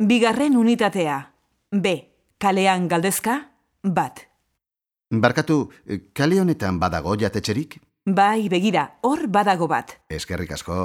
Bigarren unitatea. B. Kalean galdezka, bat. Barkatu, eh, kale honetan badago jatetxerik? Bai, begira, hor badago bat. Eskerrik asko.